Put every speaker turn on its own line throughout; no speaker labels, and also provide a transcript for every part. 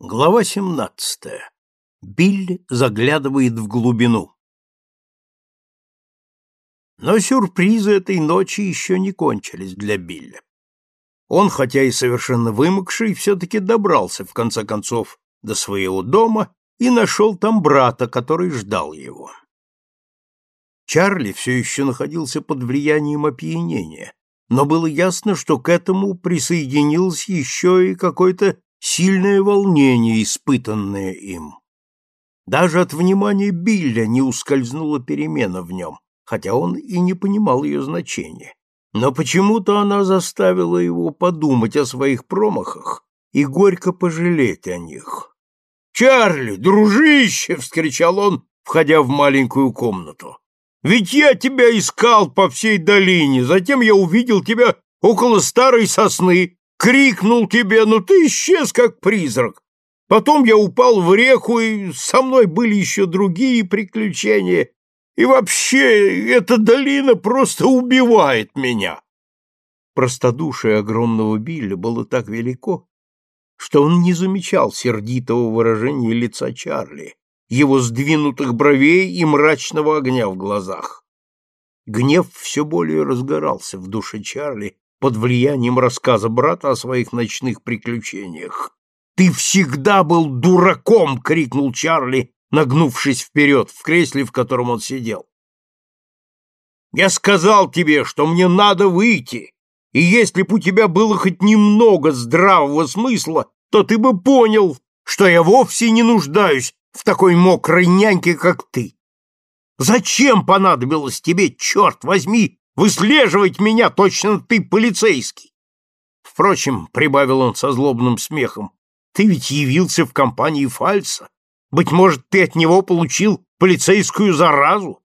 Глава 17. Билли заглядывает в глубину. Но сюрпризы этой ночи еще не кончились для Билля. Он, хотя и совершенно вымокший, все-таки добрался, в конце концов, до своего дома и нашел там брата, который ждал его. Чарли все еще находился под влиянием опьянения, но было ясно, что к этому присоединилось еще и какое-то сильное волнение, испытанное им. Даже от внимания Билля не ускользнула перемена в нем, хотя он и не понимал ее значения. Но почему-то она заставила его подумать о своих промахах и горько пожалеть о них. «Чарли, дружище!» — вскричал он, входя в маленькую комнату. «Ведь я тебя искал по всей долине, затем я увидел тебя около старой сосны, крикнул тебе, но ты исчез, как призрак. Потом я упал в реку, и со мной были еще другие приключения. И вообще, эта долина просто убивает меня. Простодушие огромного Билля было так велико, что он не замечал сердитого выражения лица Чарли, его сдвинутых бровей и мрачного огня в глазах. Гнев все более разгорался в душе Чарли, под влиянием рассказа брата о своих ночных приключениях. «Ты всегда был дураком!» — крикнул Чарли, нагнувшись вперед в кресле, в котором он сидел. «Я сказал тебе, что мне надо выйти, и если бы у тебя было хоть немного здравого смысла, то ты бы понял, что я вовсе не нуждаюсь в такой мокрой няньке, как ты. Зачем понадобилось тебе, черт возьми, выслеживать меня, точно ты полицейский. Впрочем, — прибавил он со злобным смехом, — ты ведь явился в компании Фальса. Быть может, ты от него получил полицейскую заразу?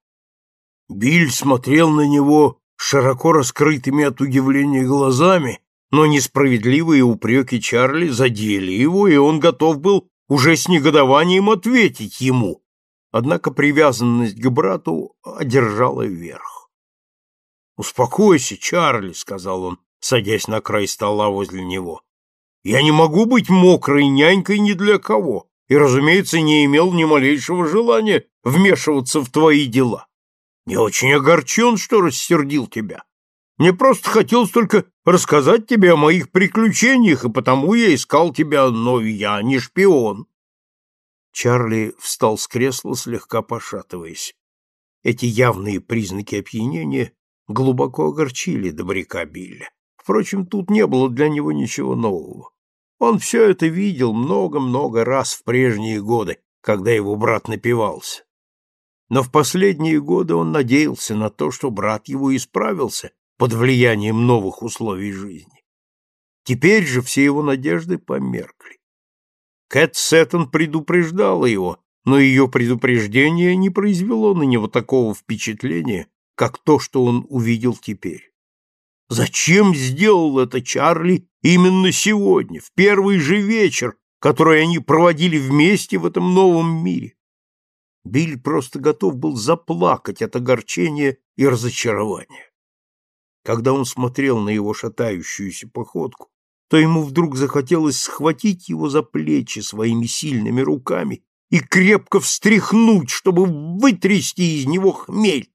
Биль смотрел на него широко раскрытыми от удивления глазами, но несправедливые упреки Чарли задели его, и он готов был уже с негодованием ответить ему. Однако привязанность к брату одержала верх. «Успокойся, Чарли», — сказал он, садясь на край стола возле него. «Я не могу быть мокрой нянькой ни для кого, и, разумеется, не имел ни малейшего желания вмешиваться в твои дела. Не очень огорчен, что рассердил тебя. Мне просто хотелось только рассказать тебе о моих приключениях, и потому я искал тебя, но я не шпион». Чарли встал с кресла, слегка пошатываясь. Эти явные признаки опьянения глубоко огорчили добряка Билля. Впрочем, тут не было для него ничего нового. Он все это видел много-много раз в прежние годы, когда его брат напивался. Но в последние годы он надеялся на то, что брат его исправился под влиянием новых условий жизни. Теперь же все его надежды померкли. Кэт Сеттон предупреждала его, но ее предупреждение не произвело на него такого впечатления, как то, что он увидел теперь. Зачем сделал это Чарли именно сегодня, в первый же вечер, который они проводили вместе в этом новом мире? Биль просто готов был заплакать от огорчения и разочарования. Когда он смотрел на его шатающуюся походку, то ему вдруг захотелось схватить его за плечи своими сильными руками и крепко встряхнуть, чтобы вытрясти из него хмель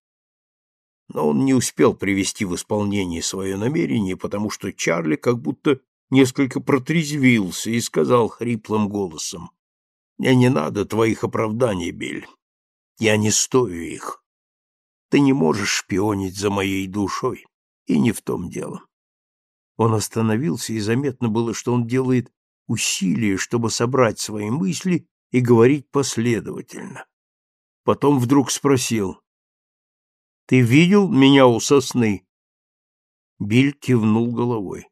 но он не успел привести в исполнение свое намерение, потому что Чарли как будто несколько протрезвился и сказал хриплым голосом, «Мне не надо твоих оправданий, Бель. Я не стою их. Ты не можешь шпионить за моей душой, и не в том дело». Он остановился, и заметно было, что он делает усилия, чтобы собрать свои мысли и говорить последовательно. Потом вдруг спросил, ты видел меня у сосны? Биль кивнул головой.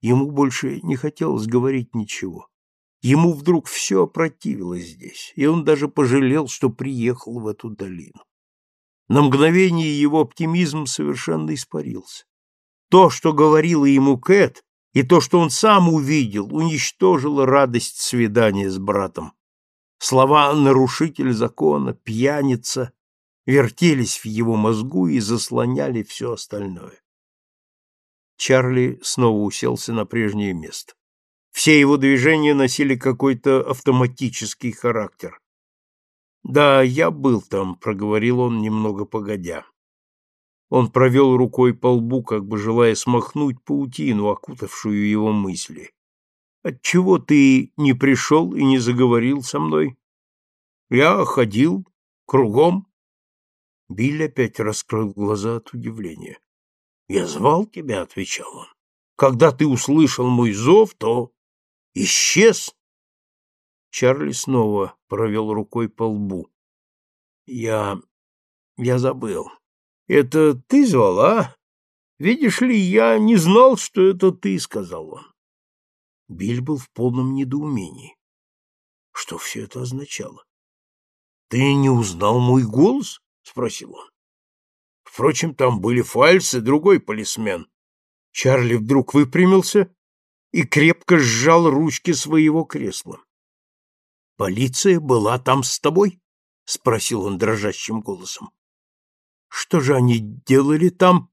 Ему больше не хотелось говорить ничего. Ему вдруг все опротивилось здесь, и он даже пожалел, что приехал в эту долину. На мгновение его оптимизм совершенно испарился. То, что говорила ему Кэт, и то, что он сам увидел, уничтожило радость свидания с братом. Слова «нарушитель закона», «пьяница» вертелись в его мозгу и заслоняли все остальное. Чарли снова уселся на прежнее место. Все его движения носили какой-то автоматический характер. «Да, я был там», — проговорил он немного погодя. Он провел рукой по лбу, как бы желая смахнуть паутину, окутавшую его мысли. «Отчего ты не пришел и не заговорил со мной?» «Я ходил кругом». Билли опять раскрыл глаза от удивления. «Я звал тебя», — отвечал он. «Когда ты услышал мой зов, то исчез». Чарли снова провел рукой по лбу. «Я... я забыл. Это ты звала? Видишь ли, я не знал, что это ты, — сказал он. Биль был в полном недоумении. Что все это означало? Ты не узнал мой голос? — спросил он. Впрочем, там были Фальц и другой полисмен. Чарли вдруг выпрямился и крепко сжал ручки своего кресла. — Полиция была там с тобой? — спросил он дрожащим голосом. Что же они делали там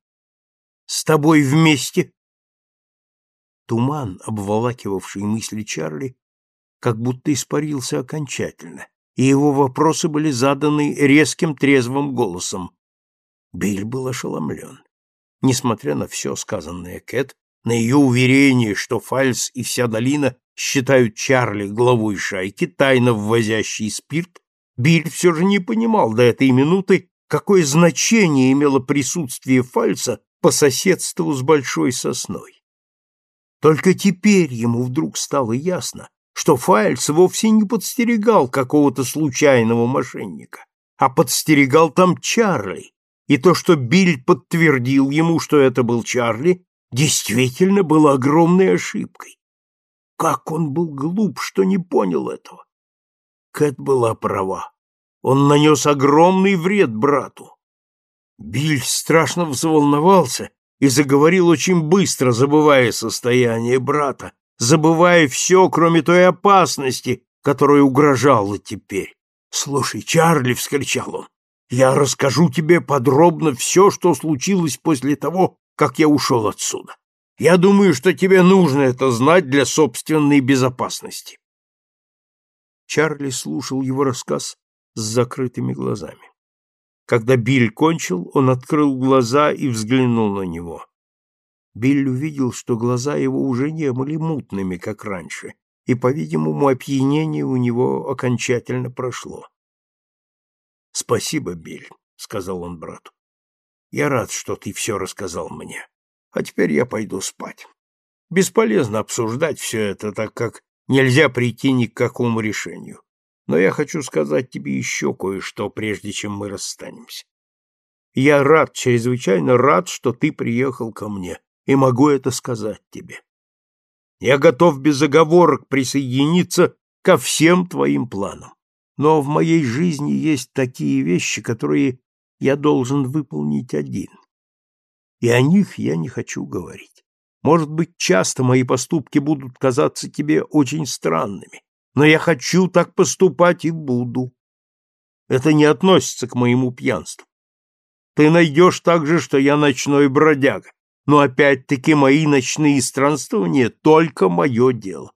с тобой вместе? Туман, обволакивавший мысли Чарли, как будто испарился окончательно, и его вопросы были заданы резким трезвым голосом. Билл был ошеломлен. Несмотря на все сказанное Кэт, на ее уверение, что Фальс и вся долина считают Чарли главой шайки, тайно ввозящей спирт, Билл все же не понимал до этой минуты, какое значение имело присутствие Фальца по соседству с большой сосной. Только теперь ему вдруг стало ясно, что Фальц вовсе не подстерегал какого-то случайного мошенника, а подстерегал там Чарли, и то, что Биль подтвердил ему, что это был Чарли, действительно было огромной ошибкой. Как он был глуп, что не понял этого. Кэт была права. Он нанес огромный вред брату. Биль страшно взволновался и заговорил очень быстро, забывая состояние брата, забывая все, кроме той опасности, которая угрожала теперь. «Слушай, Чарли!» — вскричал он. «Я расскажу тебе подробно все, что случилось после того, как я ушел отсюда. Я думаю, что тебе нужно это знать для собственной безопасности». Чарли слушал его рассказ с закрытыми глазами. Когда Биль кончил, он открыл глаза и взглянул на него. Биль увидел, что глаза его уже не были мутными, как раньше, и, по-видимому, опьянение у него окончательно прошло. «Спасибо, Биль», — сказал он брату. «Я рад, что ты все рассказал мне. А теперь я пойду спать. Бесполезно обсуждать все это, так как нельзя прийти ни к какому решению. Но я хочу сказать тебе еще кое-что, прежде чем мы расстанемся. Я рад, чрезвычайно рад, что ты приехал ко мне, и могу это сказать тебе. Я готов без оговорок присоединиться ко всем твоим планам. Но в моей жизни есть такие вещи, которые я должен выполнить один. И о них я не хочу говорить. Может быть, часто мои поступки будут казаться тебе очень странными, но я хочу так поступать и буду. Это не относится к моему пьянству. Ты найдешь также, что я ночной бродяга, но опять-таки мои ночные странствования только мое дело.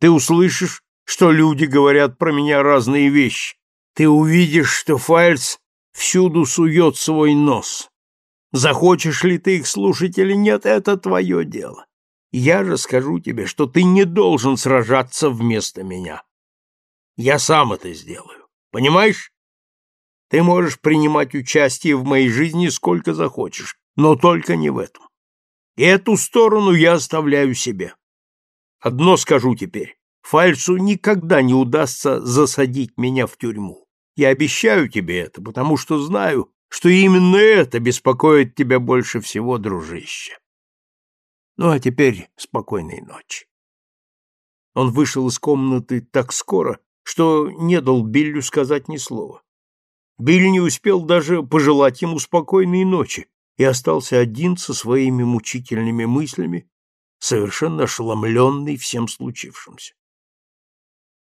Ты услышишь, что люди говорят про меня разные вещи. Ты увидишь, что Файльс всюду сует свой нос. Захочешь ли ты их слушать или нет, это твое дело. Я же скажу тебе, что ты не должен сражаться вместо меня. Я сам это сделаю. Понимаешь? Ты можешь принимать участие в моей жизни сколько захочешь, но только не в этом. И эту сторону я оставляю себе. Одно скажу теперь. Фальцу никогда не удастся засадить меня в тюрьму. Я обещаю тебе это, потому что знаю, что именно это беспокоит тебя больше всего, дружище. Ну, а теперь спокойной ночи. Он вышел из комнаты так скоро, что не дал Биллю сказать ни слова. Билл не успел даже пожелать ему спокойной ночи и остался один со своими мучительными мыслями, совершенно ошеломленный всем случившимся.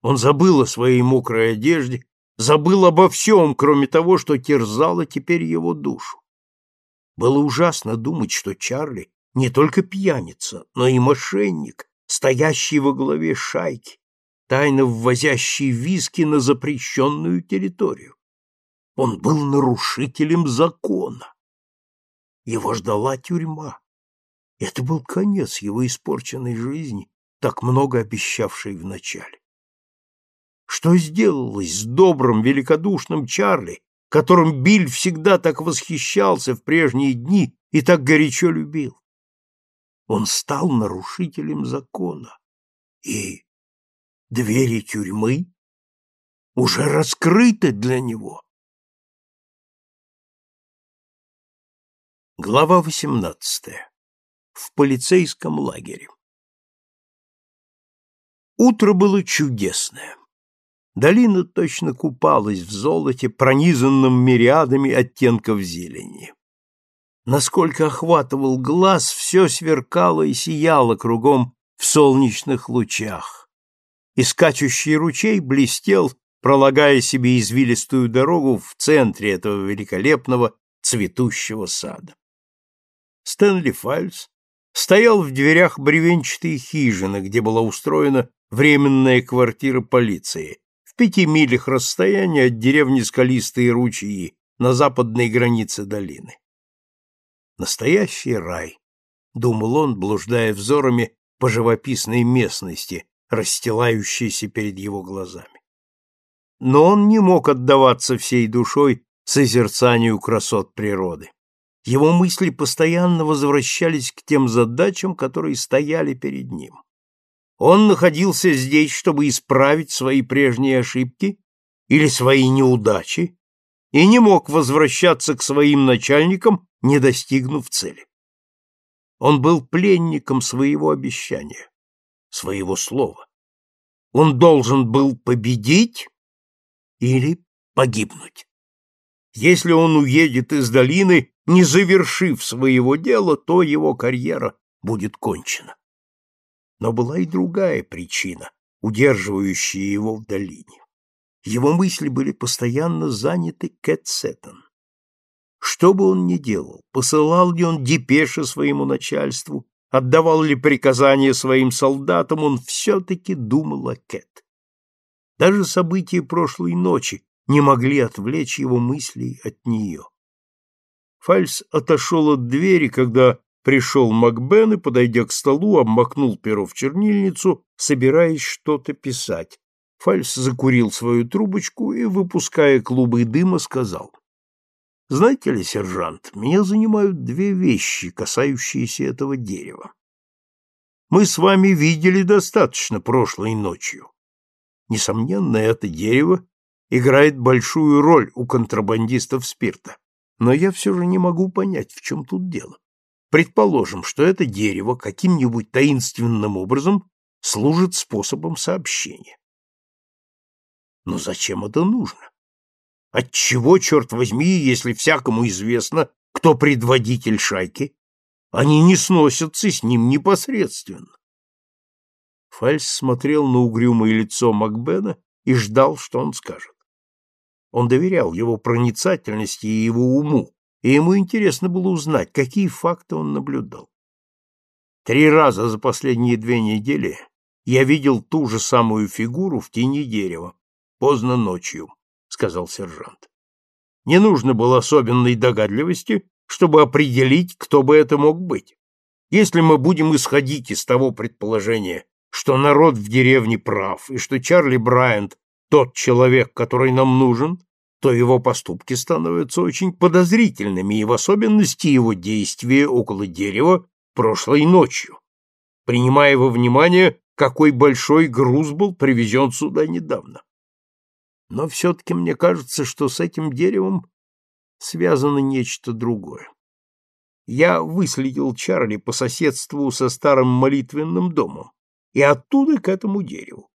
Он забыл о своей мокрой одежде, забыл обо всем, кроме того, что терзало теперь его душу. Было ужасно думать, что Чарли не только пьяница, но и мошенник, стоящий во главе шайки, тайно ввозящий виски на запрещенную территорию. Он был нарушителем закона. Его ждала тюрьма. Это был конец его испорченной жизни, так много обещавшей вначале. Что сделалось с добрым, великодушным Чарли, которым Биль всегда так восхищался в прежние дни и так горячо любил? Он стал нарушителем закона, и двери тюрьмы уже раскрыты для него. Глава восемнадцатая. В полицейском лагере. Утро было чудесное. Долина точно купалась в золоте, пронизанном мириадами оттенков зелени. Насколько охватывал глаз, все сверкало и сияло кругом в солнечных лучах. И скачущий ручей блестел, пролагая себе извилистую дорогу в центре этого великолепного цветущего сада. Стэнли Фальс стоял в дверях бревенчатой хижины, где была устроена временная квартира полиции, в пяти милях расстояния от деревни Скалистые ручьи на западной границе долины. Настоящий рай, думал он, блуждая взорами по живописной местности, расстилающейся перед его глазами. Но он не мог отдаваться всей душой созерцанию красот природы. Его мысли постоянно возвращались к тем задачам, которые стояли перед ним. Он находился здесь, чтобы исправить свои прежние ошибки или свои неудачи, и не мог возвращаться к своим начальникам, не достигнув цели. Он был пленником своего обещания, своего слова. Он должен был победить или погибнуть. Если он уедет из долины, не завершив своего дела, то его карьера будет кончена. Но была и другая причина, удерживающая его в долине. Его мысли были постоянно заняты Кэт Сеттон. Что бы он ни делал, посылал ли он депеши своему начальству, отдавал ли приказания своим солдатам, он все-таки думал о Кэт. Даже события прошлой ночи не могли отвлечь его мыслей от нее. Фальс отошел от двери, когда Пришел Макбен и, подойдя к столу, обмакнул перо в чернильницу, собираясь что-то писать. Фальс закурил свою трубочку и, выпуская клубы дыма, сказал. «Знаете ли, сержант, меня занимают две вещи, касающиеся этого дерева. Мы с вами видели достаточно прошлой ночью. Несомненно, это дерево играет большую роль у контрабандистов спирта, но я все же не могу понять, в чем тут дело. Предположим, что это дерево каким-нибудь таинственным образом служит способом сообщения. Но зачем это нужно? Отчего, черт возьми, если всякому известно, кто предводитель шайки, они не сносятся с ним непосредственно? Фальс смотрел на угрюмое лицо Макбена и ждал, что он скажет. Он доверял его проницательности и его уму, и ему интересно было узнать, какие факты он наблюдал. Три раза за последние две недели я видел ту же самую фигуру в тени дерева, поздно ночью, — сказал сержант. Не нужно было особенной догадливости, чтобы определить, кто бы это мог быть. Если мы будем исходить из того предположения, что народ в деревне прав, и что Чарли Брайант тот человек, который нам нужен, то его поступки становятся очень подозрительными, и в особенности его действия около дерева прошлой ночью, принимая во внимание, какой большой груз был привезен сюда недавно. Но все-таки мне кажется, что с этим деревом связано нечто другое. Я выследил Чарли по соседству со старым молитвенным домом и оттуда к этому дереву.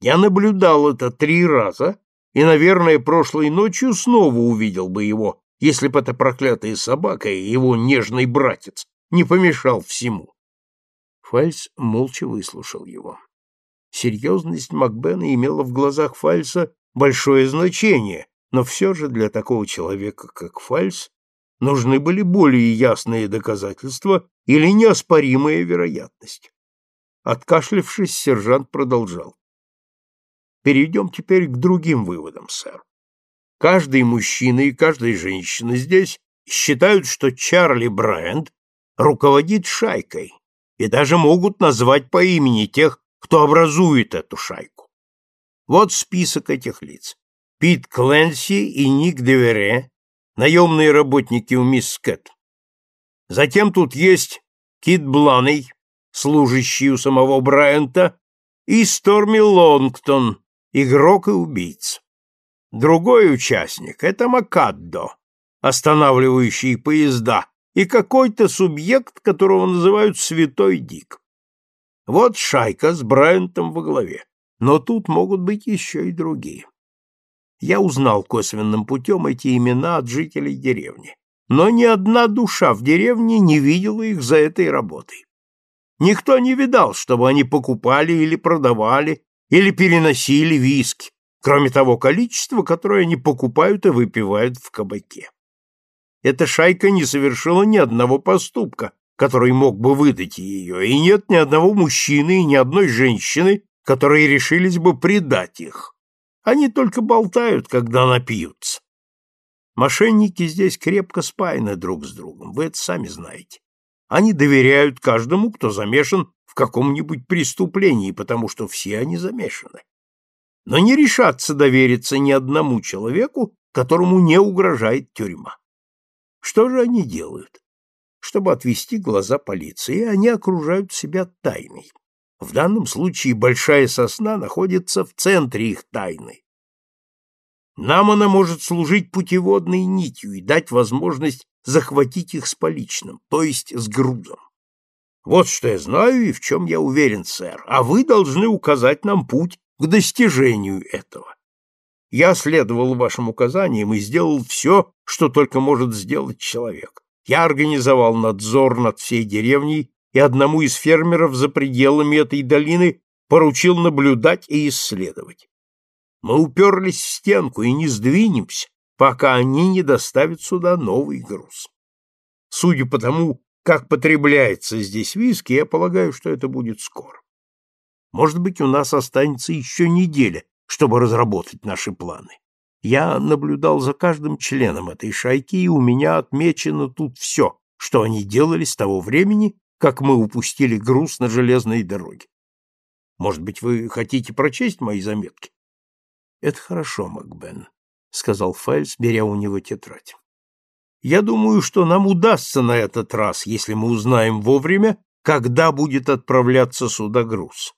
Я наблюдал это три раза и, наверное, прошлой ночью снова увидел бы его, если бы эта проклятая собака и его нежный братец не помешал всему. Фальс молча выслушал его. Серьезность Макбена имела в глазах Фальса большое значение, но все же для такого человека, как Фальс, нужны были более ясные доказательства или неоспоримая вероятность. Откашлившись, сержант продолжал. Перейдем теперь к другим выводам, сэр. Каждый мужчина и каждая женщина здесь считают, что Чарли Брайант руководит шайкой и даже могут назвать по имени тех, кто образует эту шайку. Вот список этих лиц. Пит Кленси и Ник Девере, наемные работники у мисс Кэт. Затем тут есть Кит Бланей, служащий у самого Брайанта, и Сторми Лонгтон, игрок и убийца. Другой участник — это Макаддо, останавливающий поезда, и какой-то субъект, которого называют Святой Дик. Вот шайка с Брайантом во главе, но тут могут быть еще и другие. Я узнал косвенным путем эти имена от жителей деревни, но ни одна душа в деревне не видела их за этой работой. Никто не видал, чтобы они покупали или продавали, или переносили виски, кроме того количества, которое они покупают и выпивают в кабаке. Эта шайка не совершила ни одного поступка, который мог бы выдать ее, и нет ни одного мужчины и ни одной женщины, которые решились бы предать их. Они только болтают, когда напьются. Мошенники здесь крепко спаяны друг с другом, вы это сами знаете. Они доверяют каждому, кто замешан в каком-нибудь преступлении, потому что все они замешаны. Но не решатся довериться ни одному человеку, которому не угрожает тюрьма. Что же они делают? Чтобы отвести глаза полиции, они окружают себя тайной. В данном случае большая сосна находится в центре их тайны. Нам она может служить путеводной нитью и дать возможность захватить их с поличным, то есть с грузом. Вот что я знаю и в чем я уверен, сэр, а вы должны указать нам путь к достижению этого. Я следовал вашим указаниям и сделал все, что только может сделать человек. Я организовал надзор над всей деревней и одному из фермеров за пределами этой долины поручил наблюдать и исследовать. Мы уперлись в стенку и не сдвинемся, пока они не доставят сюда новый груз. Судя по тому, как потребляется здесь виски, я полагаю, что это будет скоро. Может быть, у нас останется еще неделя, чтобы разработать наши планы. Я наблюдал за каждым членом этой шайки, и у меня отмечено тут все, что они делали с того времени, как мы упустили груз на железной дороге. Может быть, вы хотите прочесть мои заметки? — Это хорошо, Макбен, — сказал Файльс, беря у него тетрадь. — Я думаю, что нам удастся на этот раз, если мы узнаем вовремя, когда будет отправляться сюда груз.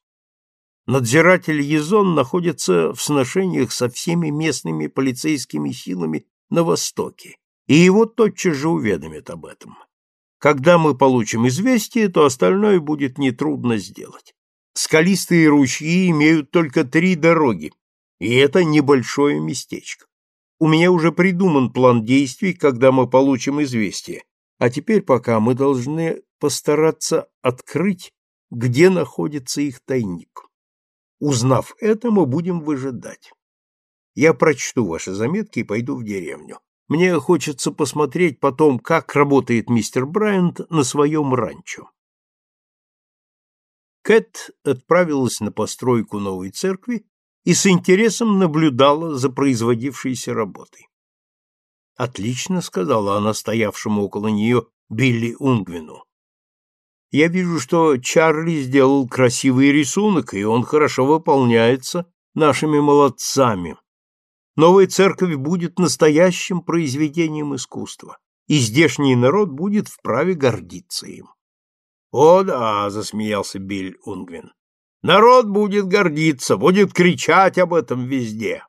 Надзиратель Езон находится в сношениях со всеми местными полицейскими силами на Востоке, и его тотчас же уведомят об этом. Когда мы получим известие, то остальное будет нетрудно сделать. Скалистые ручьи имеют только три дороги, и это небольшое местечко. У меня уже придуман план действий, когда мы получим известие, а теперь пока мы должны постараться открыть, где находится их тайник. Узнав это, мы будем выжидать. Я прочту ваши заметки и пойду в деревню. Мне хочется посмотреть потом, как работает мистер Брайант на своем ранчо. Кэт отправилась на постройку новой церкви и с интересом наблюдала за производившейся работой. «Отлично», — сказала она стоявшему около нее Билли Унгвину. «Я вижу, что Чарли сделал красивый рисунок, и он хорошо выполняется нашими молодцами. Новая церковь будет настоящим произведением искусства, и здешний народ будет вправе гордиться им. — О да, — засмеялся Биль Унгвин, — народ будет гордиться, будет кричать об этом везде.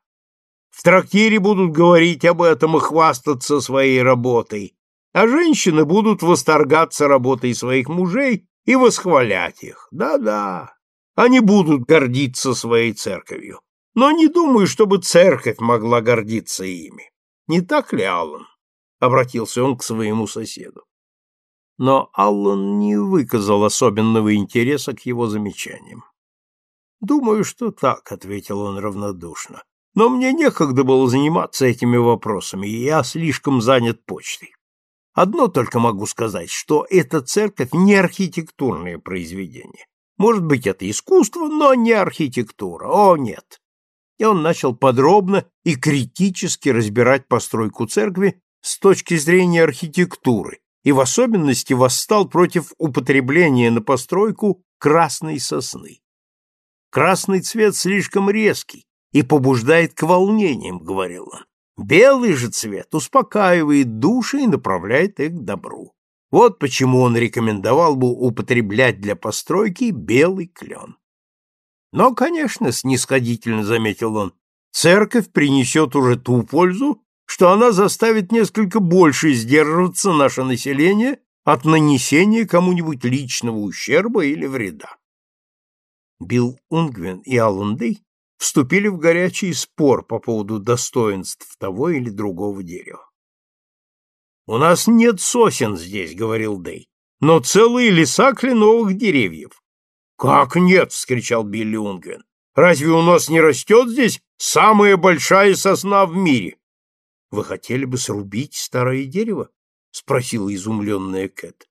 В трактире будут говорить об этом и хвастаться своей работой, а женщины будут восторгаться работой своих мужей и восхвалять их. Да-да, они будут гордиться своей церковью но не думаю, чтобы церковь могла гордиться ими. Не так ли, Аллан? Обратился он к своему соседу. Но Аллан не выказал особенного интереса к его замечаниям. Думаю, что так, ответил он равнодушно. Но мне некогда было заниматься этими вопросами, и я слишком занят почтой. Одно только могу сказать, что эта церковь не архитектурное произведение. Может быть, это искусство, но не архитектура. О, нет. И он начал подробно и критически разбирать постройку церкви с точки зрения архитектуры и в особенности восстал против употребления на постройку красной сосны. Красный цвет слишком резкий и побуждает к волнениям, говорил он. Белый же цвет успокаивает души и направляет их к добру. Вот почему он рекомендовал бы употреблять для постройки белый клен. Но, конечно, снисходительно заметил он, церковь принесет уже ту пользу, что она заставит несколько больше сдерживаться наше население от нанесения кому-нибудь личного ущерба или вреда. Билл Унгвен и Аллан Дэй вступили в горячий спор по поводу достоинств того или другого дерева. «У нас нет сосен здесь», — говорил Дэй, — «но целые леса кленовых деревьев». «Как нет?» — вскричал Билли Унгвен. «Разве у нас не растет здесь самая большая сосна в мире?» «Вы хотели бы срубить старое дерево?» — спросила изумленная Кэт.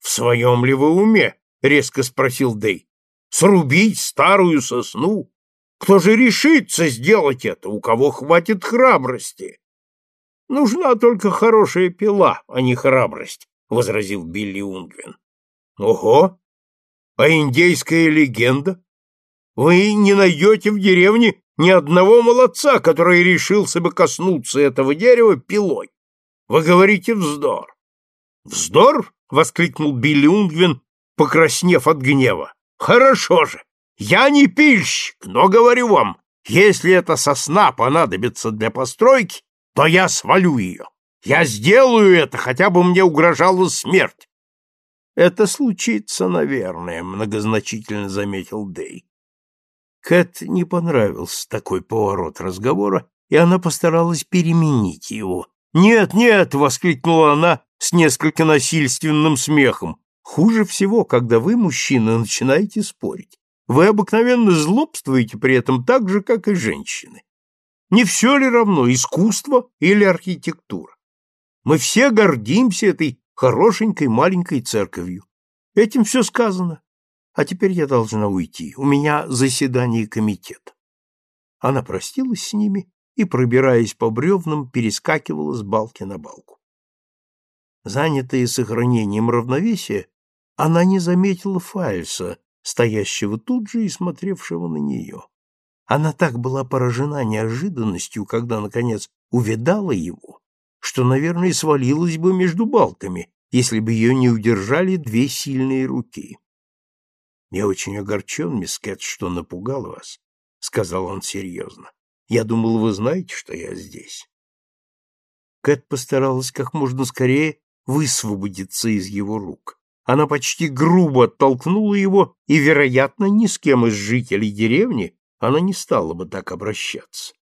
«В своем ли вы уме?» — резко спросил Дэй. «Срубить старую сосну? Кто же решится сделать это? У кого хватит храбрости?» Нужна только хорошая пила, а не храбрость, возразил Билли Унгвин. Ого! А индейская легенда? Вы не найдете в деревне ни одного молодца, который решился бы коснуться этого дерева пилой. Вы говорите вздор. Вздор? воскликнул Билли Унгвин, покраснев от гнева. Хорошо же. Я не пильщик, но говорю вам, если эта сосна понадобится для постройки, то я свалю ее. Я сделаю это, хотя бы мне угрожала смерть. Это случится, наверное, многозначительно заметил Дэй. Кэт не понравился такой поворот разговора, и она постаралась переменить его. «Нет, нет!» — воскликнула она с несколько насильственным смехом. «Хуже всего, когда вы, мужчина, начинаете спорить. Вы обыкновенно злобствуете при этом так же, как и женщины. Не все ли равно, искусство или архитектура? Мы все гордимся этой хорошенькой маленькой церковью. Этим все сказано. А теперь я должна уйти. У меня заседание комитета. Она простилась с ними и, пробираясь по бревнам, перескакивала с балки на балку. Занятая сохранением равновесия, она не заметила Фальса, стоящего тут же и смотревшего на нее. Она так была поражена неожиданностью, когда, наконец, увидала его, что, наверное, свалилась бы между балками, если бы ее не удержали две сильные руки. «Я очень огорчен, мисс Кэт, что напугал вас», — сказал он серьезно. «Я думал, вы знаете, что я здесь». Кэт постаралась как можно скорее высвободиться из его рук. Она почти грубо оттолкнула его и, вероятно, ни с кем из жителей деревни она не стала бы так обращаться.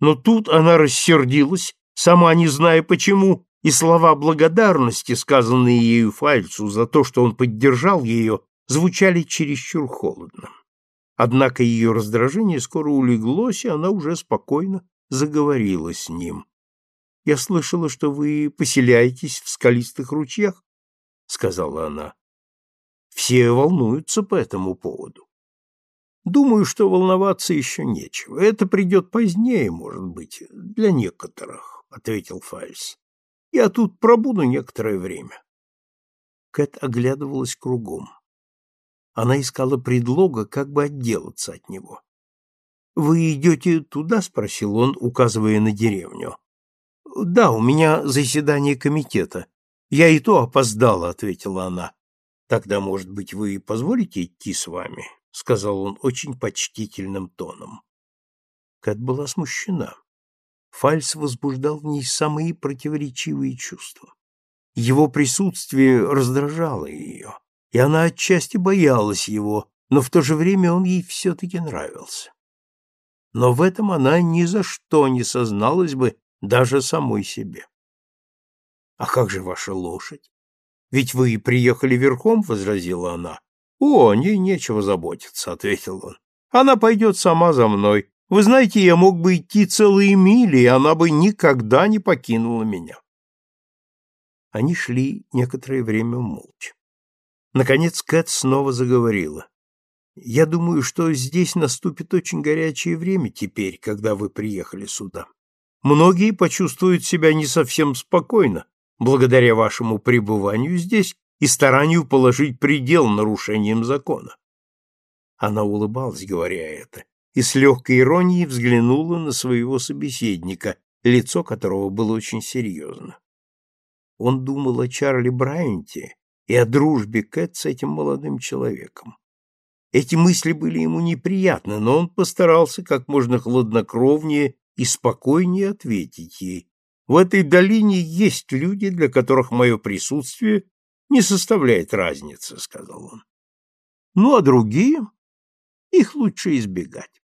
Но тут она рассердилась, сама не зная почему, и слова благодарности, сказанные ею Фальцу за то, что он поддержал ее, звучали чересчур холодно. Однако ее раздражение скоро улеглось, и она уже спокойно заговорила с ним. — Я слышала, что вы поселяетесь в скалистых ручьях, — сказала она. — Все волнуются по этому поводу. Думаю, что волноваться еще нечего. Это придет позднее, может быть, для некоторых, — ответил Фальс. Я тут пробуду некоторое время. Кэт оглядывалась кругом. Она искала предлога, как бы отделаться от него. «Вы идете туда?» — спросил он, указывая на деревню. «Да, у меня заседание комитета. Я и то опоздала», — ответила она. «Тогда, может быть, вы позволите идти с вами?» — сказал он очень почтительным тоном. Кэт была смущена. Фальс возбуждал в ней самые противоречивые чувства. Его присутствие раздражало ее, и она отчасти боялась его, но в то же время он ей все-таки нравился. Но в этом она ни за что не созналась бы даже самой себе. — А как же ваша лошадь? Ведь вы приехали верхом, — возразила она. «О, о ней нечего заботиться», — ответил он. «Она пойдет сама за мной. Вы знаете, я мог бы идти целые мили, и она бы никогда не покинула меня». Они шли некоторое время молча. Наконец Кэт снова заговорила. Я думаю, что здесь наступит очень горячее время теперь, когда вы приехали сюда. Многие почувствуют себя не совсем спокойно, благодаря вашему пребыванию здесь и старанию положить предел нарушениям закона. Она улыбалась, говоря это, и с легкой иронией взглянула на своего собеседника, лицо которого было очень серьезно. Он думал о Чарли Брайанте и о дружбе Кэт с этим молодым человеком. Эти мысли были ему неприятны, но он постарался как можно хладнокровнее и спокойнее ответить ей. В этой долине есть люди, для которых мое присутствие не составляет разницы, — сказал он. Ну, а другие? Их лучше избегать.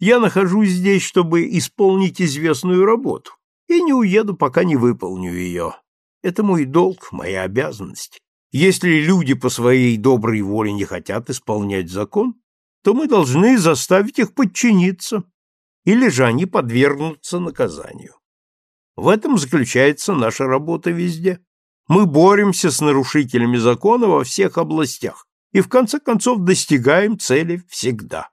Я нахожусь здесь, чтобы исполнить известную работу, и не уеду, пока не выполню ее. Это мой долг, моя обязанность. Если люди по своей доброй воле не хотят исполнять закон, то мы должны заставить их подчиниться, или же они подвергнутся наказанию. В этом заключается наша работа везде. Мы боремся с нарушителями закона во всех областях и в конце концов достигаем цели всегда.